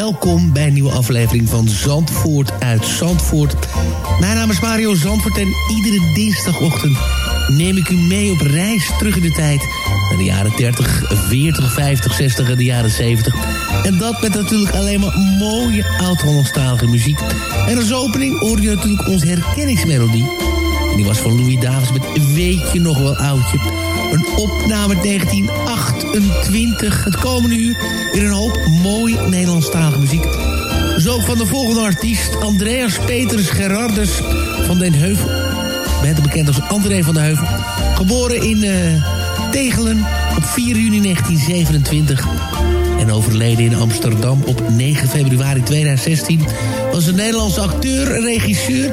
Welkom bij een nieuwe aflevering van Zandvoort uit Zandvoort. Mijn naam is Mario Zandvoort en iedere dinsdagochtend neem ik u mee op reis terug in de tijd... naar de jaren 30, 40, 50, 60 en de jaren 70. En dat met natuurlijk alleen maar mooie oud-Hollandstalige muziek. En als opening hoor je natuurlijk onze herkenningsmelodie. En die was van Louis Davis met Weet je nog wel oudje. Een opname 1928. Het komende uur in een hoop mooi Nederlandstalige muziek. Zo van de volgende artiest, Andreas Petrus Gerardus van Den Heuvel. Beter bekend als André van den Heuvel. Geboren in uh, Tegelen op 4 juni 1927 en overleden in Amsterdam op 9 februari 2016... was een Nederlandse acteur regisseur...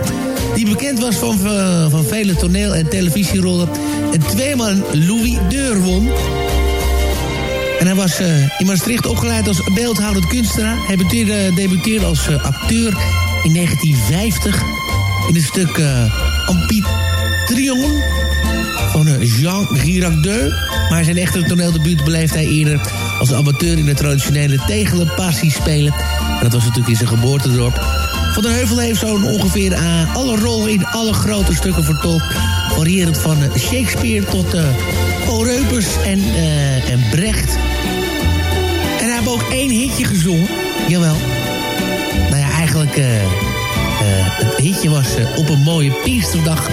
die bekend was van, uh, van vele toneel- en televisierollen... en tweemaal Louis Deur won. En hij was uh, in Maastricht opgeleid als beeldhoudend kunstenaar. Hij debuteerde, als uh, acteur in 1950 in het stuk Amphitryon van Jean Girardot. Maar zijn echte toneeldebuut beleefde hij eerder als amateur in de traditionele Tegelen Passie spelen. En dat was natuurlijk in zijn geboortedorp. Van der Heuvel heeft zo'n ongeveer uh, alle rollen in alle grote stukken vertolkt. Variërend van uh, Shakespeare tot uh, en, en Brecht. En hij heeft ook één hitje gezongen. Jawel. Nou ja, eigenlijk... het hitje was op een mooie Pinksterdag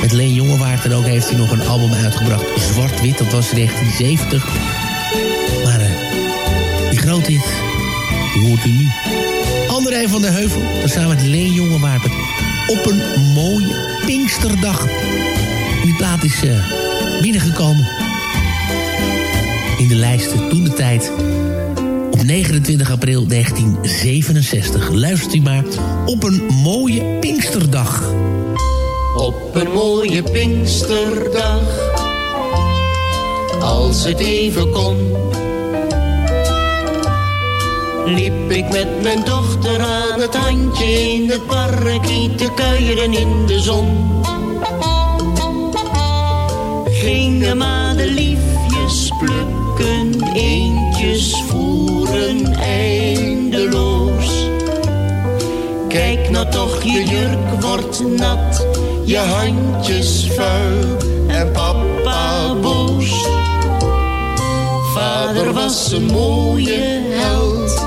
met Leen Jongewaard. En ook heeft hij nog een album uitgebracht, Zwart-Wit. Dat was in 1970. Maar die grote hit, hoort u nu. Van der Heuvel, samen met Leen Jongewaard. Op een mooie Pinksterdag. Die plaat is uh, binnengekomen. In de lijsten toen de tijd. Op 29 april 1967. Luistert u maar op een mooie Pinksterdag. Op een mooie Pinksterdag, als het even kon, liep ik met mijn dochter aan het handje in het parkie te kuieren in de zon. Gingen madeliefjes plukken, eentjes voeren eindeloos. Kijk nou toch, je jurk wordt nat je handjes vuil en papa boos. Vader was een mooie held,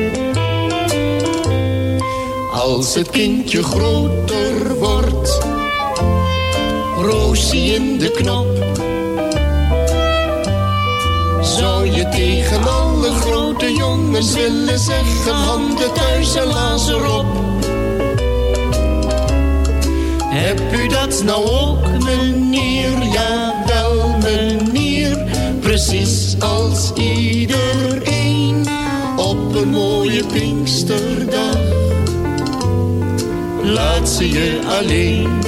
Als het kindje groter wordt, Roosie in de knop. Zou je tegen alle grote jongens willen zeggen, handen thuis en lazer op. Heb u dat nou ook, meneer? Ja, wel, meneer. Precies als iedereen op een mooie Pinksterdag. Laat ze je alleen.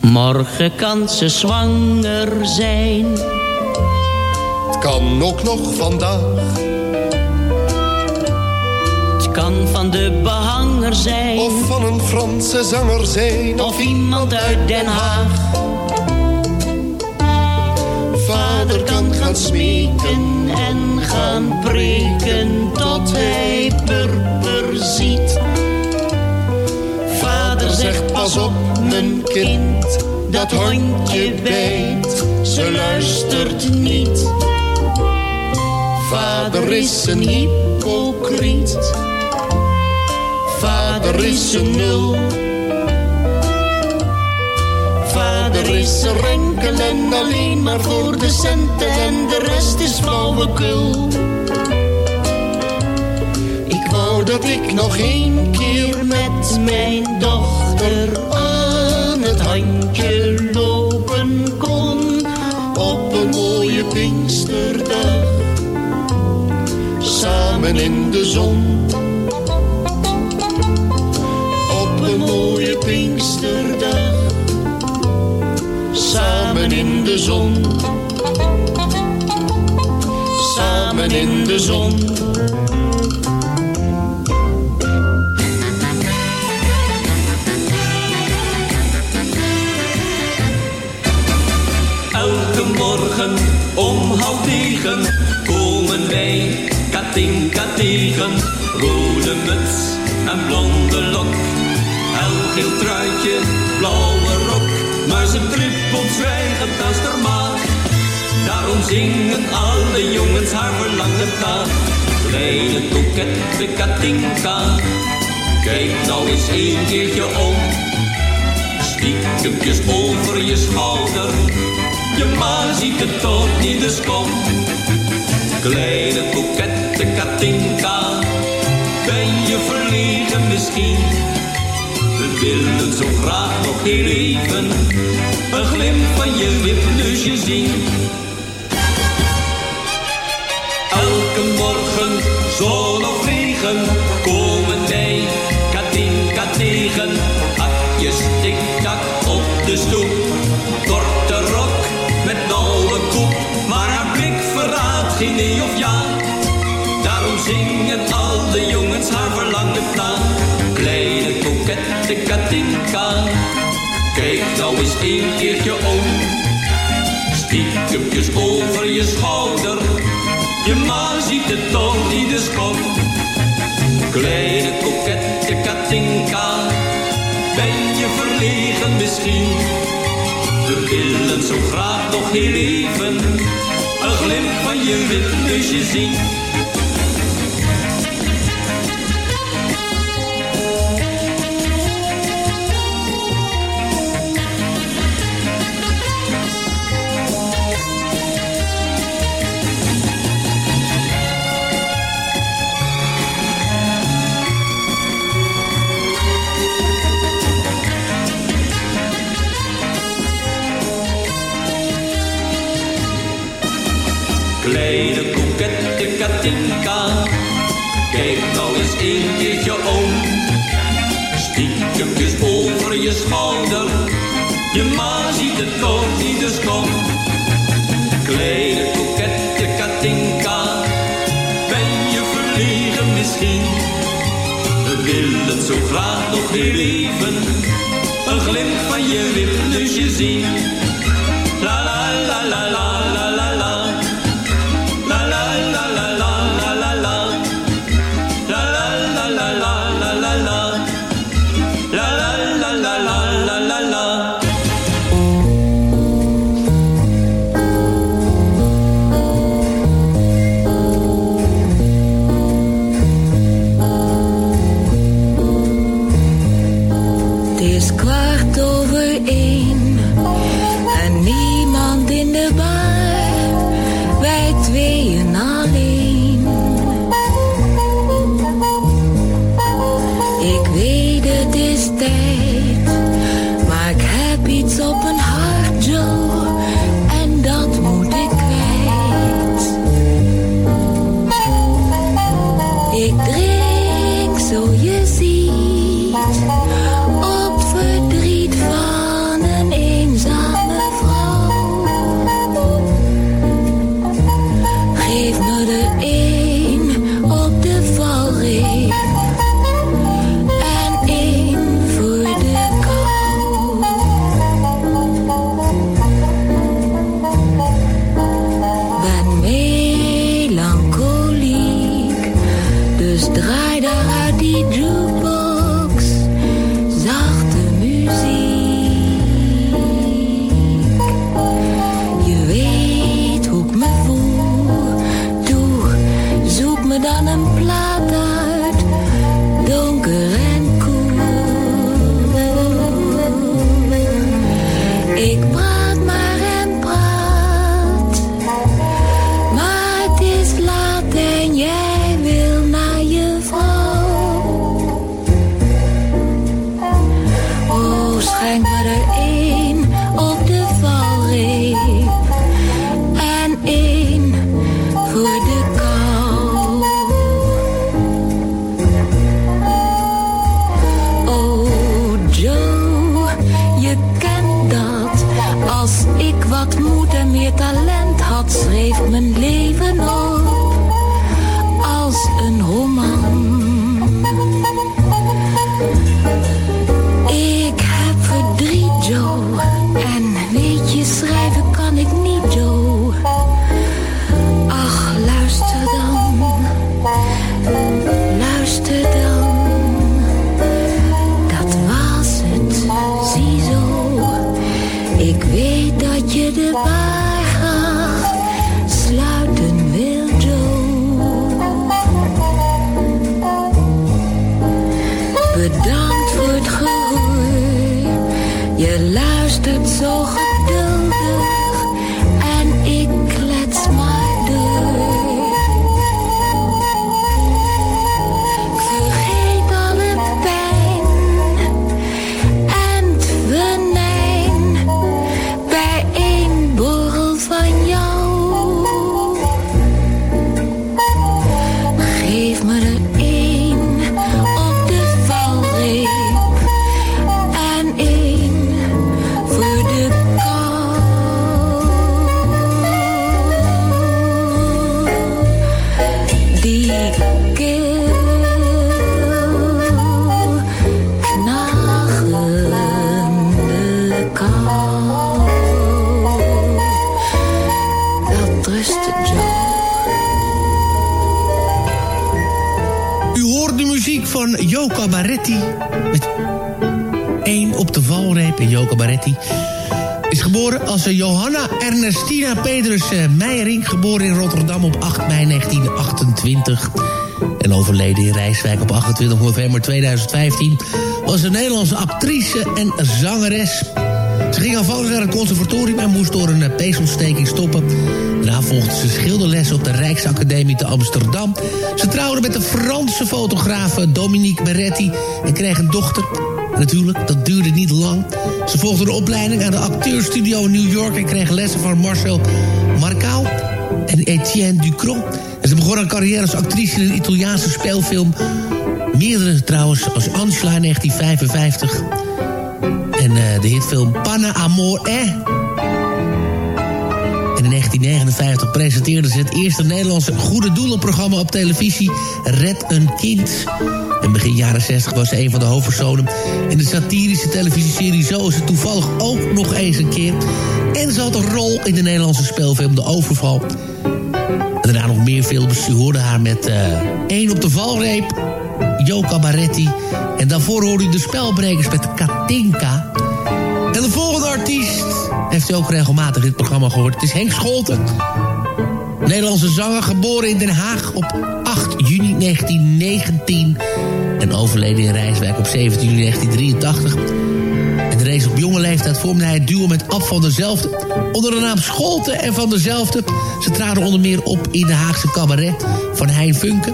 Morgen kan ze zwanger zijn. Het kan ook nog vandaag. Het kan van de behanger zijn. Of van een Franse zanger zijn. Of iemand uit Den Haag. Vader kan gaan smeken en gaan preken tot hij purper ziet. Vader zegt pas op mijn kind, dat hondje bijt, ze luistert niet. Vader is een hypocriet, vader is een nul. Vader is een renkel en alleen maar voor de centen en de rest is flauwekul. Ik wou dat ik nog één keer met mijn dochter aan het handje lopen Samen in de zon. Op een mooie Pinksterdag. Samen in de zon. Samen in de zon. Tegen. Rode muts en blonde lok. Helgeel truitje, blauwe rok. Maar ze trippelt zwijgend als haar maag. Daarom zingen alle jongens haar verlangen na. Kleine kokette Katinka. Kijk nou eens een keertje om. Stiekempjes over je schouder. Je ma ziet het toch niet, dus kom. Kleine kokette Katinka. Ben je verlegen misschien? We willen zo graag nog heel even. Een glimp van je wipneusje zien. Elke morgen, zon of regen, ben je verlegen misschien? We willen zo graag nog heel even een glimp van je wipneusje zien. Dat je Jo Cabaretti. Met één op de valreep. En Jo Cabaretti is geboren als Johanna Ernestina Petrus eh, Meijering. Geboren in Rotterdam op 8 mei 1928. En overleden in Rijswijk op 28 november 2015. Was een Nederlandse actrice en zangeres. Ze ging aanvankelijk naar het conservatorium en moest door een eh, peesontsteking stoppen. Daarna volgde ze schilderlessen op de Rijksacademie te Amsterdam. Ze trouwde met de Franse fotograaf eh, Dominique Beretti en kreeg een dochter. Natuurlijk, dat duurde niet lang. Ze volgde een opleiding aan de acteurstudio in New York... en kreeg lessen van Marcel Marcaal en Etienne Ducron. En ze begon haar carrière als actrice in een Italiaanse speelfilm. Meerdere trouwens, als Angela in 1955... En eh, de hitfilm Panna Amor Eh. En in 1959 presenteerde ze het eerste Nederlandse goede doelenprogramma op televisie, Red een Kind. En begin jaren 60 was ze een van de hoofdpersonen in de satirische televisieserie Zo is het toevallig ook nog eens een keer. En ze had een rol in de Nederlandse speelfilm De Overval. En daarna nog meer films. U hoorde haar met één op de valreep, Jo Cabaretti. En daarvoor hoorde u de spelbrekers met Katinka. Heeft u ook regelmatig het programma gehoord. Het is Henk Scholten. Nederlandse zanger, geboren in Den Haag op 8 juni 1919. En overleden in Rijswijk op 17 juni 1983. En reeds op jonge leeftijd vormde hij het duo met Ab van derzelfde. Onder de naam Scholten en van derzelfde. Ze traden onder meer op in de Haagse cabaret van Hein Funke.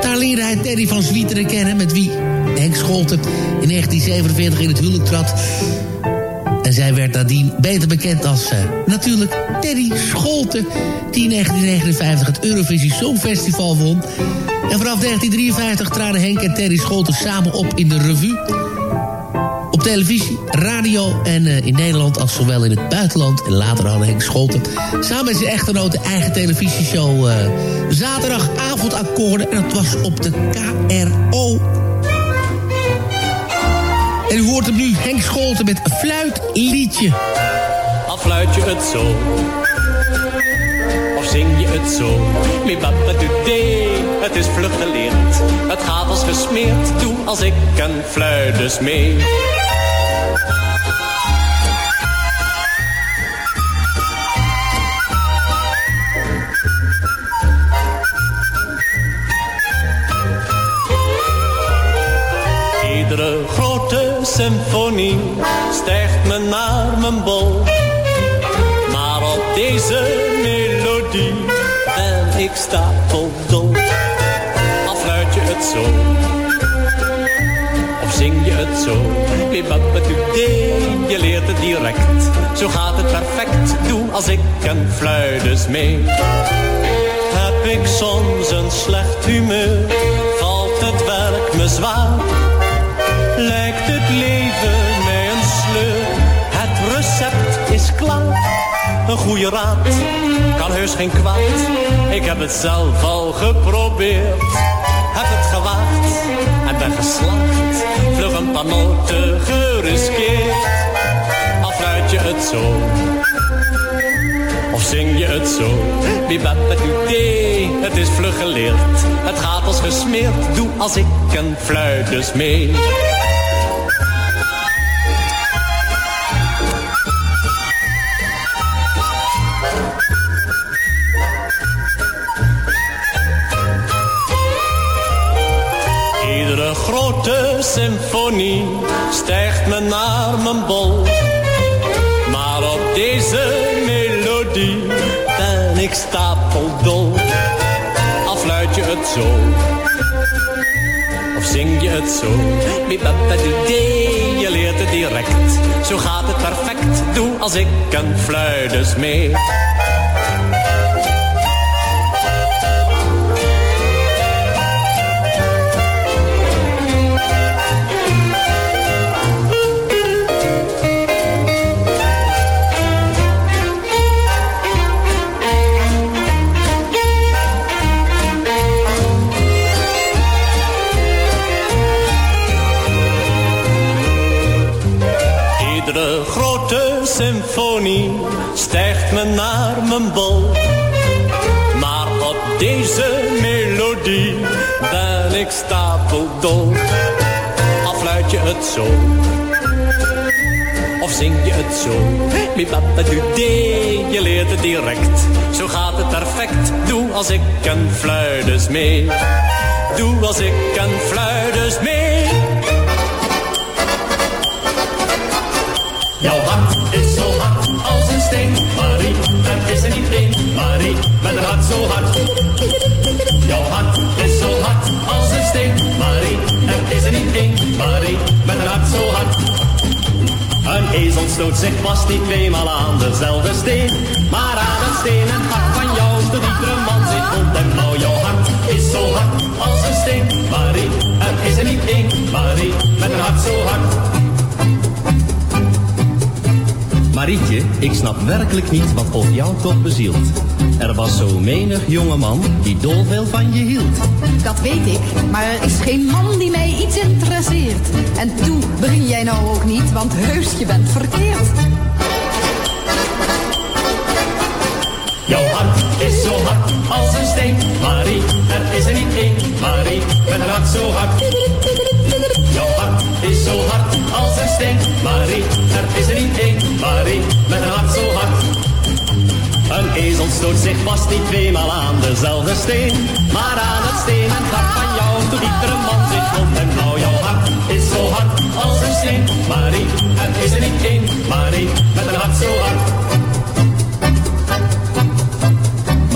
Daar leerde hij Terry van Zwieteren kennen... met wie Henk Scholten in 1947 in het huwelijk trad. En zij werd nadien beter bekend als eh, natuurlijk Terry Scholten... die in 1959 het Eurovisie Songfestival won. En vanaf 1953 traden Henk en Terry Scholten samen op in de revue... Op televisie, radio en eh, in Nederland als zowel in het buitenland. En later hadden Henk Scholten samen met zijn echtgenoot de eigen televisieshow uh, Zaterdagavondakkoorden. En dat was op de KRO. En u hoort hem nu, Henk Scholten met fluitliedje. Al fluit je het zo, of zing je het zo. Mibabadudee, het is vlug geleerd. Het gaat als gesmeerd, doe als ik een fluit mee. Symfonie stijgt me naar mijn bol. Maar op deze melodie ben ik stapeldol. Al fluit je het zo, of zing je het zo. Je leert het direct, zo gaat het perfect. Doe als ik een fluit mee. Heb ik soms een slecht humeur, valt het werk me zwaar lijkt het leven mij een sleur. Het recept is klaar. Een goede raad kan heus geen kwaad. Ik heb het zelf al geprobeerd. Heb het gewaagd en ben geslaagd. Vlug een paar noten geriskeerd. Al fluit je het zo. Of zing je het zo? Bibabadudee, het is vlug geleerd. Het gaat als gesmeerd, doe als ik een fluit dus mee. Of zing je het zo. Je leert het direct. Zo gaat het perfect, doe als ik een fluit dus mee. Zo. Bibabadudee, je leert het direct. Zo gaat het perfect, doe als ik een fluit mee. Doe als ik een fluit mee. Jouw hart is zo hard als een steen, Marie. Er is er niet één, Marie, met een hart zo hard. Jouw hart is zo hard als een steen, Marie. Er is er niet één, Marie, met een hart zo hard. Een ezel stoot zich vast niet tweemaal aan dezelfde steen. Maar aan het steen en hart van jou, de diepere man zit rond en blauw. Jouw hart is zo hard als een steen, Marie. Er is er niet één, Marie, met een hart zo hard. Marietje, ik snap werkelijk niet wat op jou toch bezielt. Er was zo menig jongeman die dol veel van je hield. Dat weet ik, maar er is geen man die mij iets interesseert. En toe begin jij nou ook niet, want heus, je bent verkeerd. Jouw hart is zo hard als een steen, Marie. Er is er niet één, Marie, een hart zo hard. Jouw hart is zo hard als een steen, Marie. Er is er niet één, Marie, ezel stoot zich vast niet tweemaal aan dezelfde steen. Maar aan het steen en hart van jou, de diepere man zit rond en blauw. Jouw hart is zo hard als een steen, Marie. Er is er niet één, Marie, met een hart zo hard.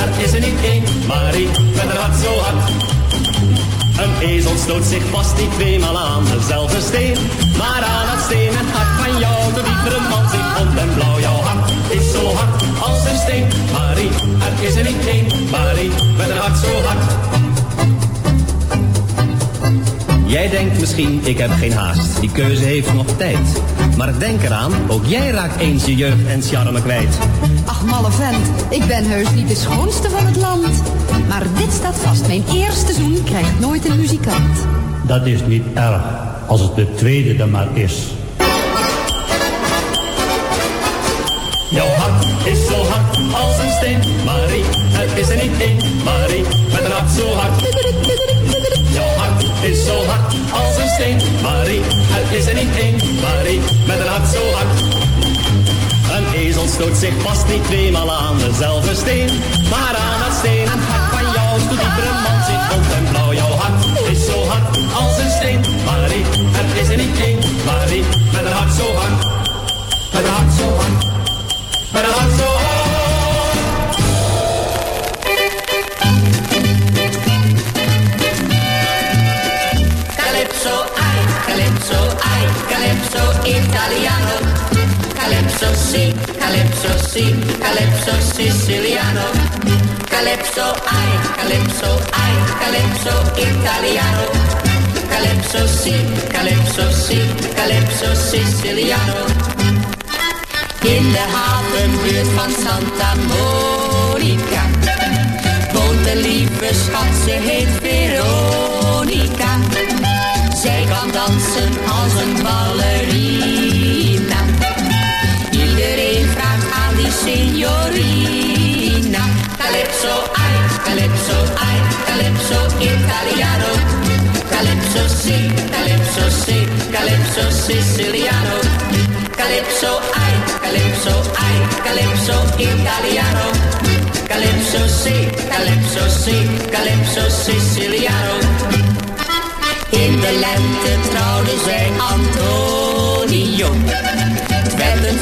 Er is er niet één, Marie, met een hart zo hard. Een ezel stoot zich vast niet tweemaal aan dezelfde steen. Maar aan het steen en hart van jou, de diepere man zit rond en blauw. Jouw hart is zo hard als een steen, Marie. er is er niet één. Marie, met een hart zo hard. Jij denkt misschien, ik heb geen haast. Die keuze heeft nog tijd. Maar denk eraan, ook jij raakt eens je jeugd en charme kwijt. Ach, malle vent, ik ben heus niet de schoonste van het land. Maar dit staat vast, mijn eerste zoen krijgt nooit een muzikant. Dat is niet erg, als het de tweede dan maar is. Jouw hart is zo hard als een steen. Marie, er is er niet één. Marie, met een hart zo hard. Jouw hart is zo hard als een steen. Marie, er is er niet één. Marie, met een hart zo hard. Ezel stoot zich vast niet tweemaal aan dezelfde steen. Maar aan het stenen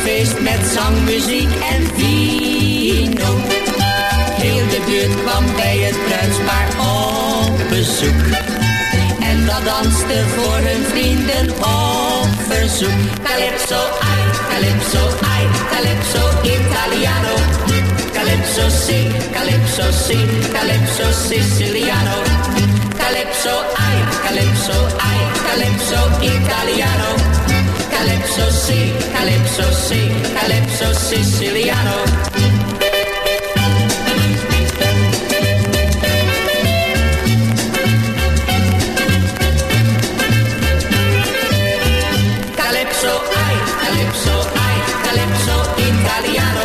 feest met zang, muziek en vino. Heel de buurt kwam bij het bruidspaar op bezoek. En dat danste voor hun vrienden op verzoek. Calypso, ai, calypso, ai, calypso italiano. Calypso si, calypso si, calypso siciliano. Calypso, ai, calypso, ai, calypso italiano. Calypso si, calypso si, calypso siciliano. Calypso, ai, calypso, ai, calypso italiano.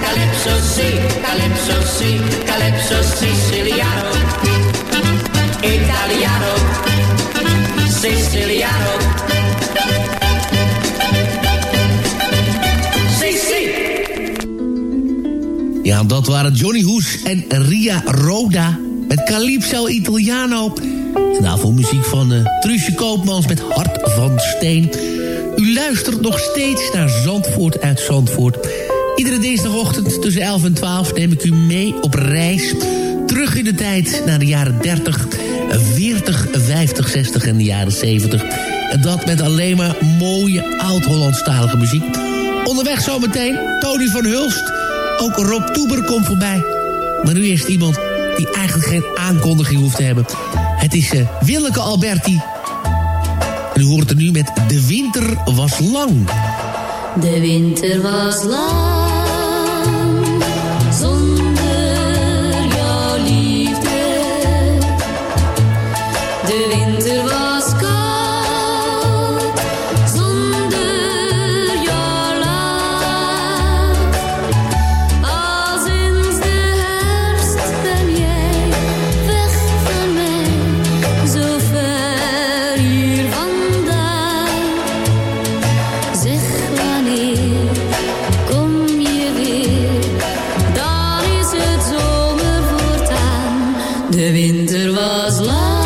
Calypso si, calypso si, calypso siciliano. Italiano, siciliano. Dat waren Johnny Hoes en Ria Roda met Calypso Italiano. En daarvoor muziek van uh, Truusje Koopmans met Hart van Steen. U luistert nog steeds naar Zandvoort uit Zandvoort. Iedere dinsdagochtend tussen 11 en 12 neem ik u mee op reis. Terug in de tijd naar de jaren 30, 40, 50, 60 en de jaren 70. En dat met alleen maar mooie oud-Hollandstalige muziek. Onderweg zometeen Tony van Hulst. Ook Rob Toeber komt voorbij. Maar nu eerst iemand die eigenlijk geen aankondiging hoeft te hebben. Het is uh, Willeke Alberti. En u hoort er nu met De Winter Was Lang. De winter was lang, De winter was lang,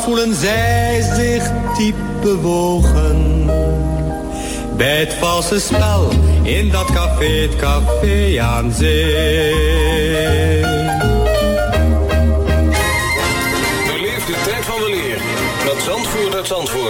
voelen zij zich diep bewogen. Bij het valse spel in dat café, het café aan zee. Beleef de tijd van weleer met Zandvoort uit Zandvoort.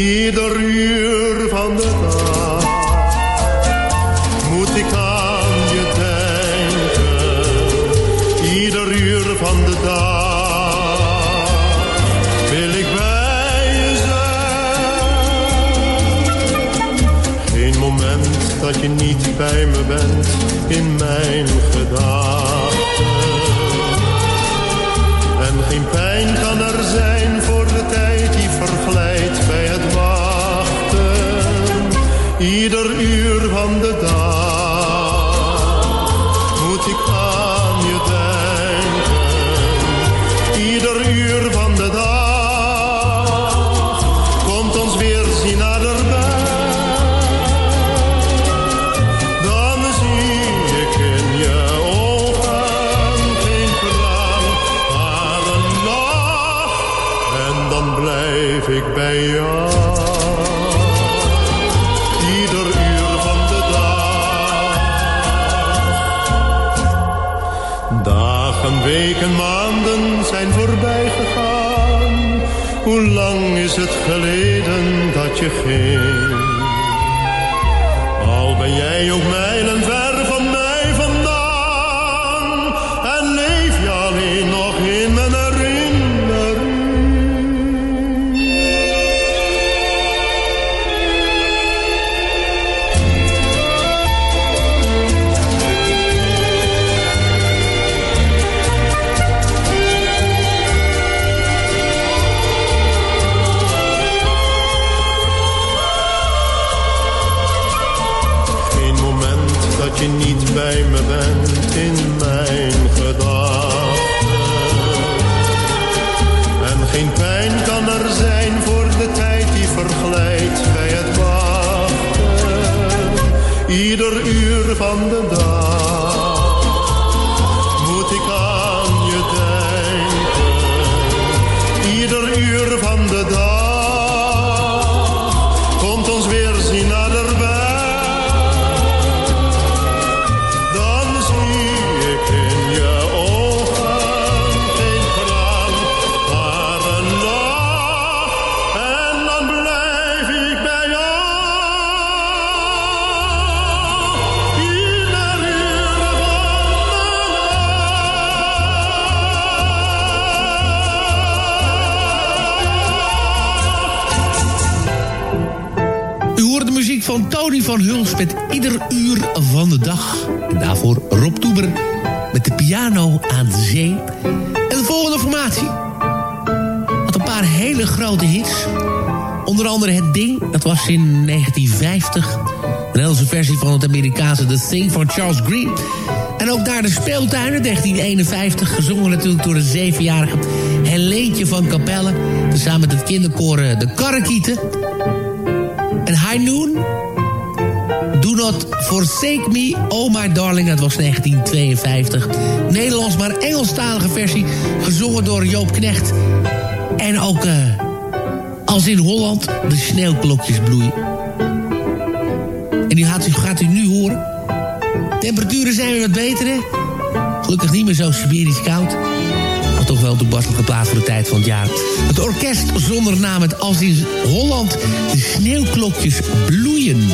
Ieder uur van de dag moet ik aan je denken. Ieder uur van de dag wil ik bij je zijn. Geen moment dat je niet bij me bent in mijn gedachten. Ieder uur gegaan. Hoe Ieder uur van de dag van Huls met ieder uur van de dag. En daarvoor Rob Toeber met de piano aan de zee. En de volgende formatie had een paar hele grote hits. Onder andere Het Ding, dat was in 1950. Een Nederlandse versie van het Amerikaanse The Thing van Charles Green. En ook daar de speeltuinen, 1951. Gezongen natuurlijk door een zevenjarige Helentje van Capelle. Samen met het kinderkoor eh, De Karrekieten. En High Noon. Do Not Forsake Me, Oh My Darling. Dat was 1952. Nederlands, maar Engelstalige versie. Gezongen door Joop Knecht. En ook eh, als in Holland de sneeuwklokjes bloeien. En die gaat u, nu horen. Temperaturen zijn weer wat beter, hè? Gelukkig niet meer zo Siberisch koud. Maar toch wel toepasselijke plaats voor de tijd van het jaar. Het orkest zonder naam, het als in Holland de sneeuwklokjes bloeien.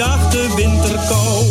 Verjaagt de winterkou.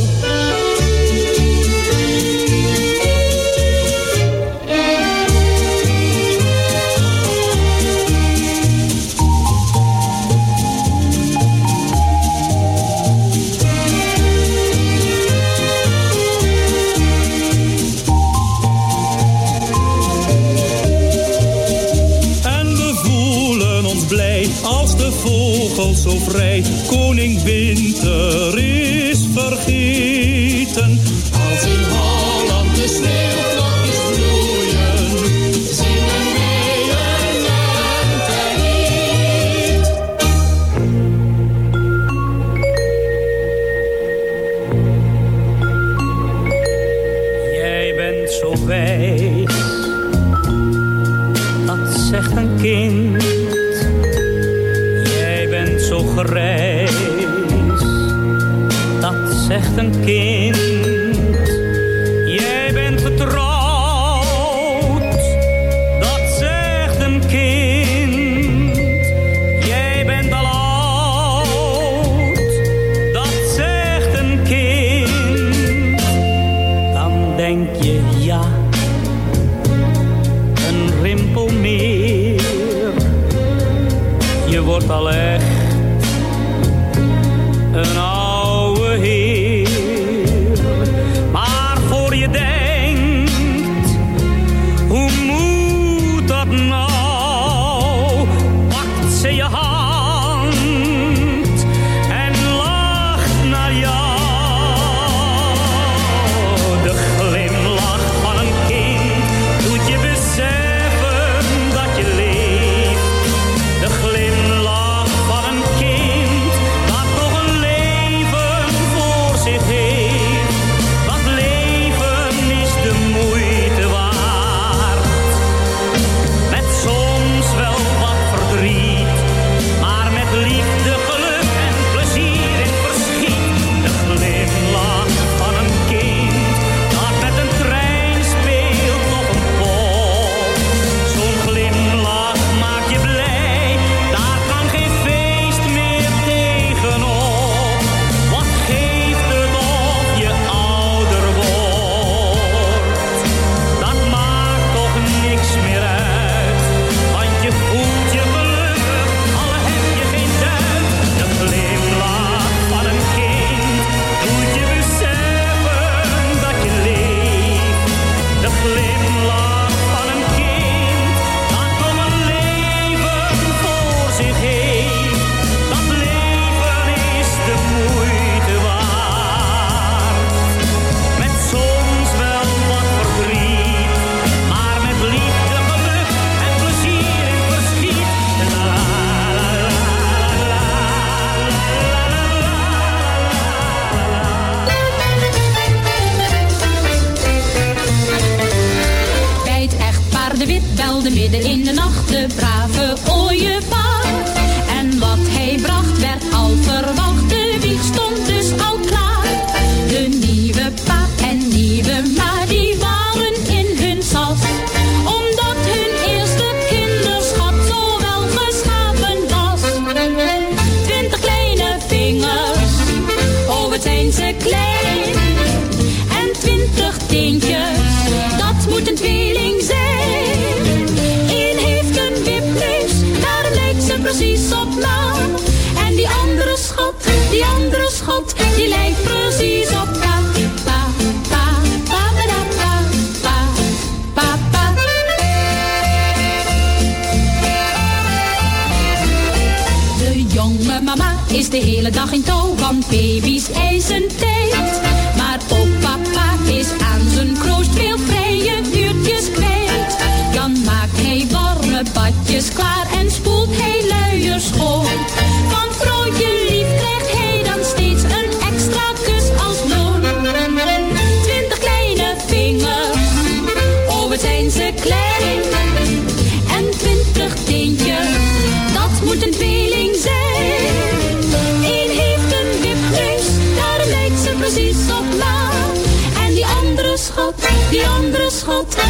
Marito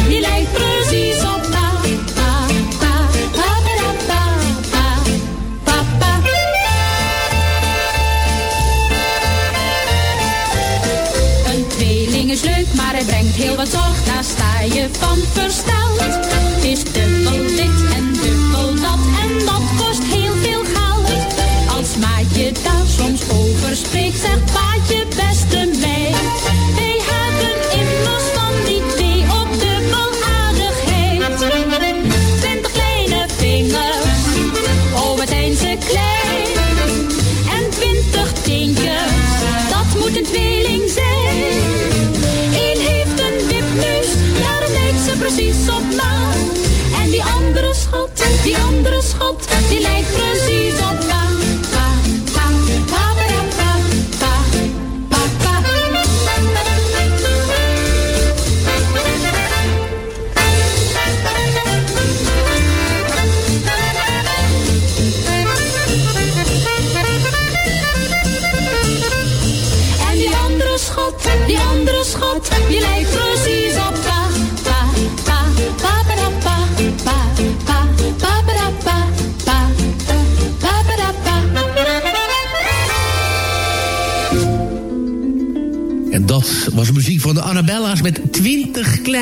die lijkt precies op pa. Pa, pa, pa, pa, pa, pa, pa. Een tweeling is leuk, maar hij brengt heel wat zorg. Daar sta je van versteld. Is dubbel dit en dubbel dat. En dat kost heel veel geld. Als maatje daar soms overspreekt, zegt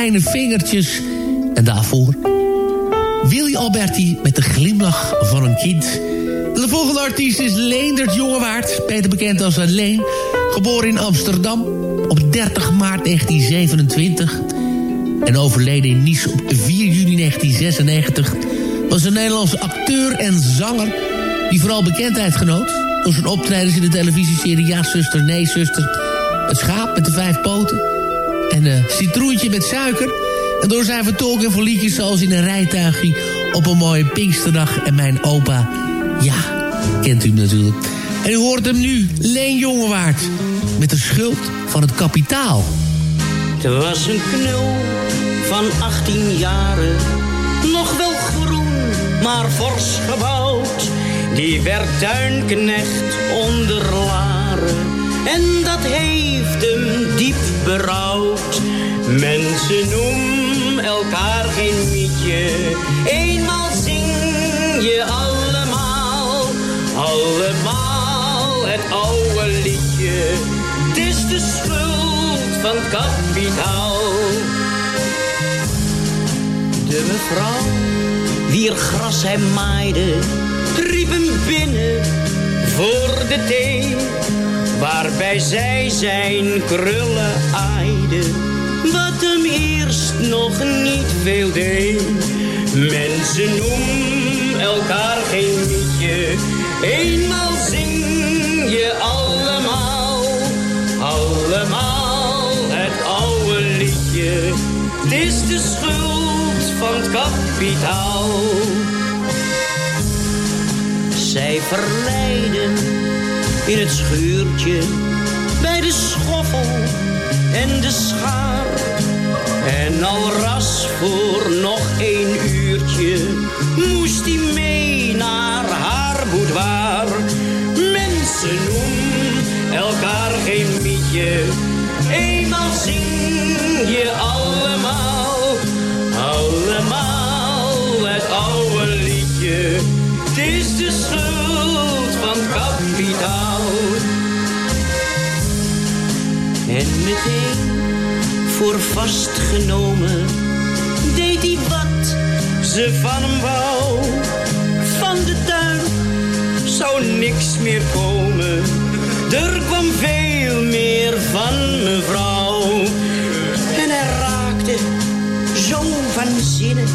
kleine vingertjes. En daarvoor Willy Alberti met de glimlach van een kind. De volgende artiest is Leendert Jongewaard. Beter bekend als Leen. Geboren in Amsterdam op 30 maart 1927. En overleden in Nice op 4 juni 1996. Was een Nederlandse acteur en zanger. Die vooral bekendheid genoot. Door zijn optredens in de televisieserie Ja, zuster, nee, zuster. Het schaap met de vijf poten. En een citroentje met suiker. En door zijn vertolking van liedjes zoals in een rijtuigje... op een mooie Pinksterdag en mijn opa. Ja, kent u hem natuurlijk. En u hoort hem nu, Leen Jongewaard. Met de schuld van het kapitaal. Het was een knul van 18 jaren. Nog wel groen, maar fors gebouwd. Die werd tuinknecht onder laren. En dat heeft hem diep berouwd. Mensen noemen elkaar geen mietje. Eenmaal zing je allemaal, allemaal het oude liedje. Het is de schuld van kapitaal. De mevrouw, wier gras hij maaide, riep hem binnen voor de thee. Waarbij zij zijn krullen aaide, wat hem eerst nog niet veel deed. Mensen noemen elkaar geen liedje, eenmaal zing je allemaal, allemaal het oude liedje. Is de schuld van het kapitaal. Zij verleiden in het schuurtje bij de schoffel en de schaar. En al ras voor nog één uurtje moest hij mee naar haar boudoir. Mensen noemen elkaar geen mietje, eenmaal zing je allemaal, allemaal het oude liedje. Het is de schuld kapitaal. En meteen voor vastgenomen deed hij wat ze van hem wou. Van de tuin zou niks meer komen. Er kwam veel meer van mevrouw. En hij raakte zo van zinnen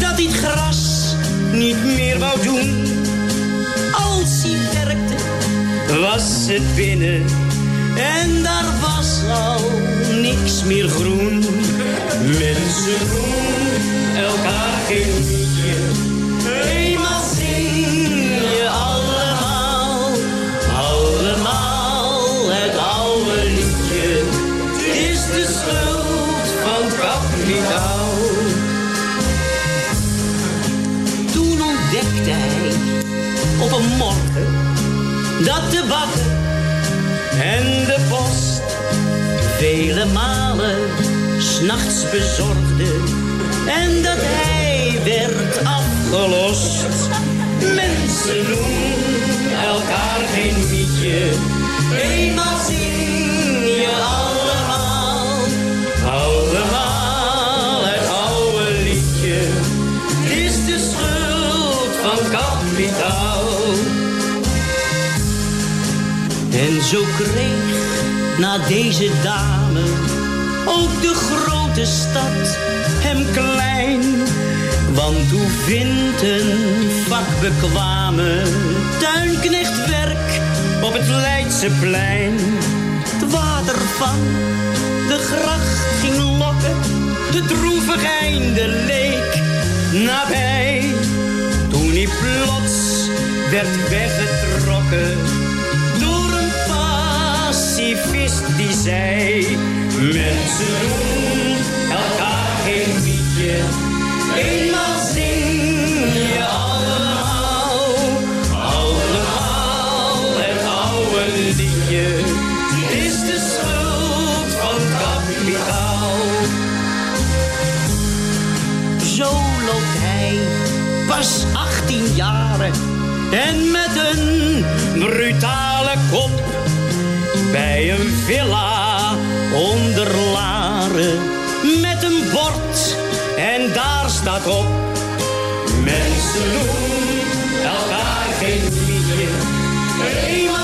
dat hij het gras niet meer wou doen. Was het binnen en daar was al niks meer groen. En dat hij werd afgelost. Mensen noemen elkaar geen liedje, eenmaal zing je allemaal, allemaal het oude liedje. Is de schuld van kapitaal. En zo kreeg na deze dame ook de grote stad hem klein. Want hoe vindt een vakbekwame tuinknecht werk op het Leidseplein? Het water van de gracht ging lokken, de droevig einde leek nabij. Toen hij plots werd weggetrokken door een pacifist die zei: Mensen Eenmaal zing je allemaal, allemaal het oude liedje. Is de schuld van kapitaal. Zo loopt hij, pas 18 jaren. En met een brutale kop bij een villa onder Laren met een bord en daar staat op mensen doen elkaar geen eenmaal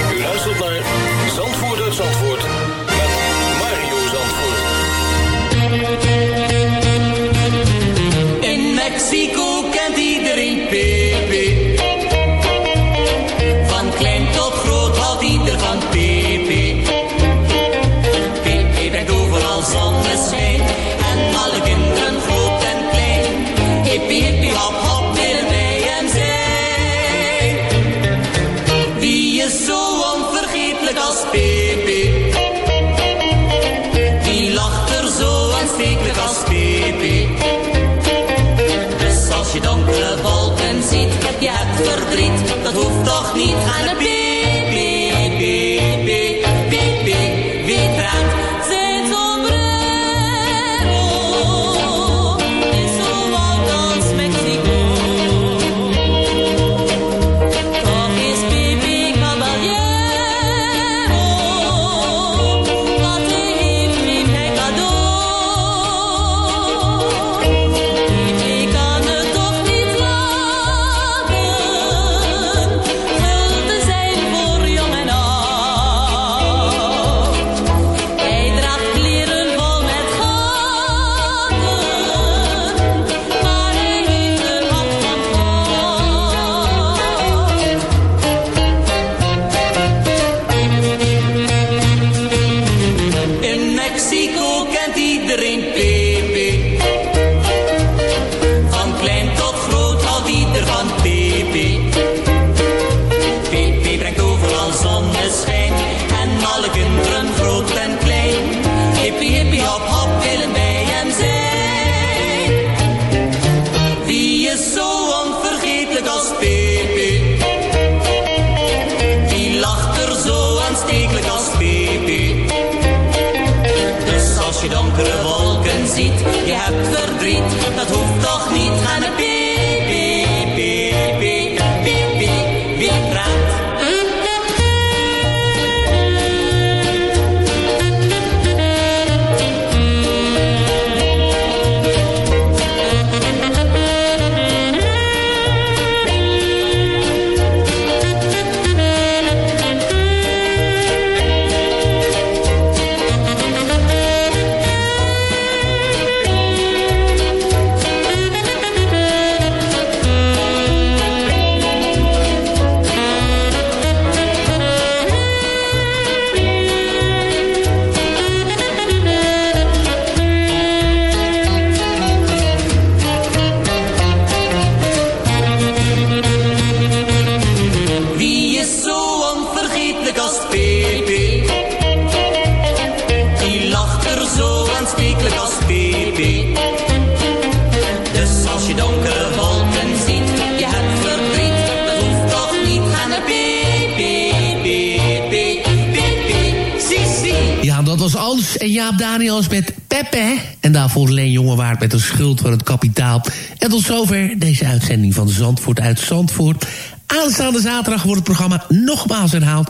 Daniels met Pepe. En daarvoor Leen Jongewaard met de schuld van het kapitaal. En tot zover deze uitzending van Zandvoort uit Zandvoort. Aanstaande zaterdag wordt het programma nogmaals herhaald.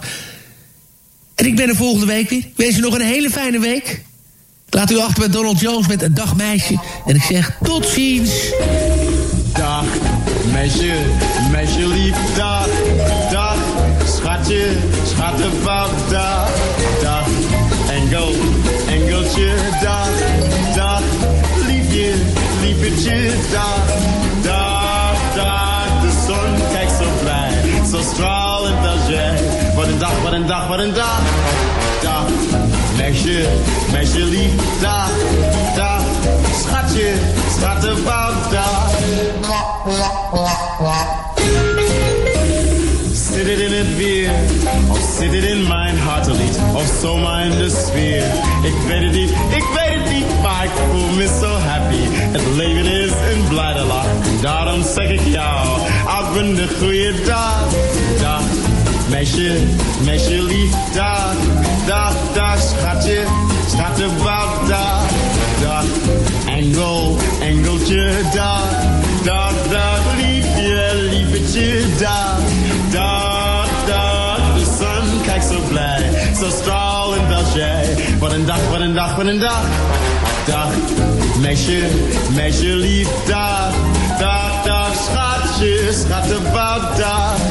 En ik ben er volgende week weer. Ik wens u nog een hele fijne week. Laat u achter met Donald Jones met een dagmeisje. En ik zeg tot ziens. Dag, meisje, meisje lief, dag, dag, schatje, schattenpap, dag, dag, dag, wat een dag, dag, meisje, meisje lief, dag, dag, schatje, schattenpap, dag. Zit het in het weer, of zit het in mijn hartelied, of zomaar in de sfeer? Ik weet het niet, ik weet het niet, maar ik voel me zo happy. Het leven is een blijde lach, daarom zeg ik jou, af een de goede dag. Meisje, meisje lief, dag, dag, dag, schatje, schattenbab, dag, dag, engel, engeltje, dag, dag, dag, liefje, liefetje, dag, dag, dag, de zon kijkt zo blij, zo stralend als jij. Wat een dag, wat een dag, wat een dag, dag, meisje, meisje lief, dag, dag, dag, schatje, schattenbab, dag.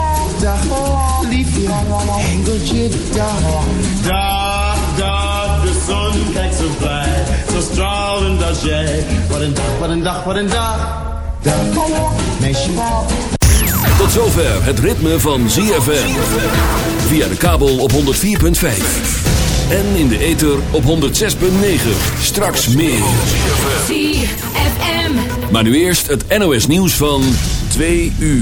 dag, liefje, engeltje, dag, dag, dag, de zon kijkt zo blij, zo stralend als jij. Wat een dag, wat een dag, wat een dag, dag, meisje. Tot zover het ritme van ZFM. Via de kabel op 104.5. En in de ether op 106.9. Straks meer. ZFM. Maar nu eerst het NOS nieuws van 2 uur.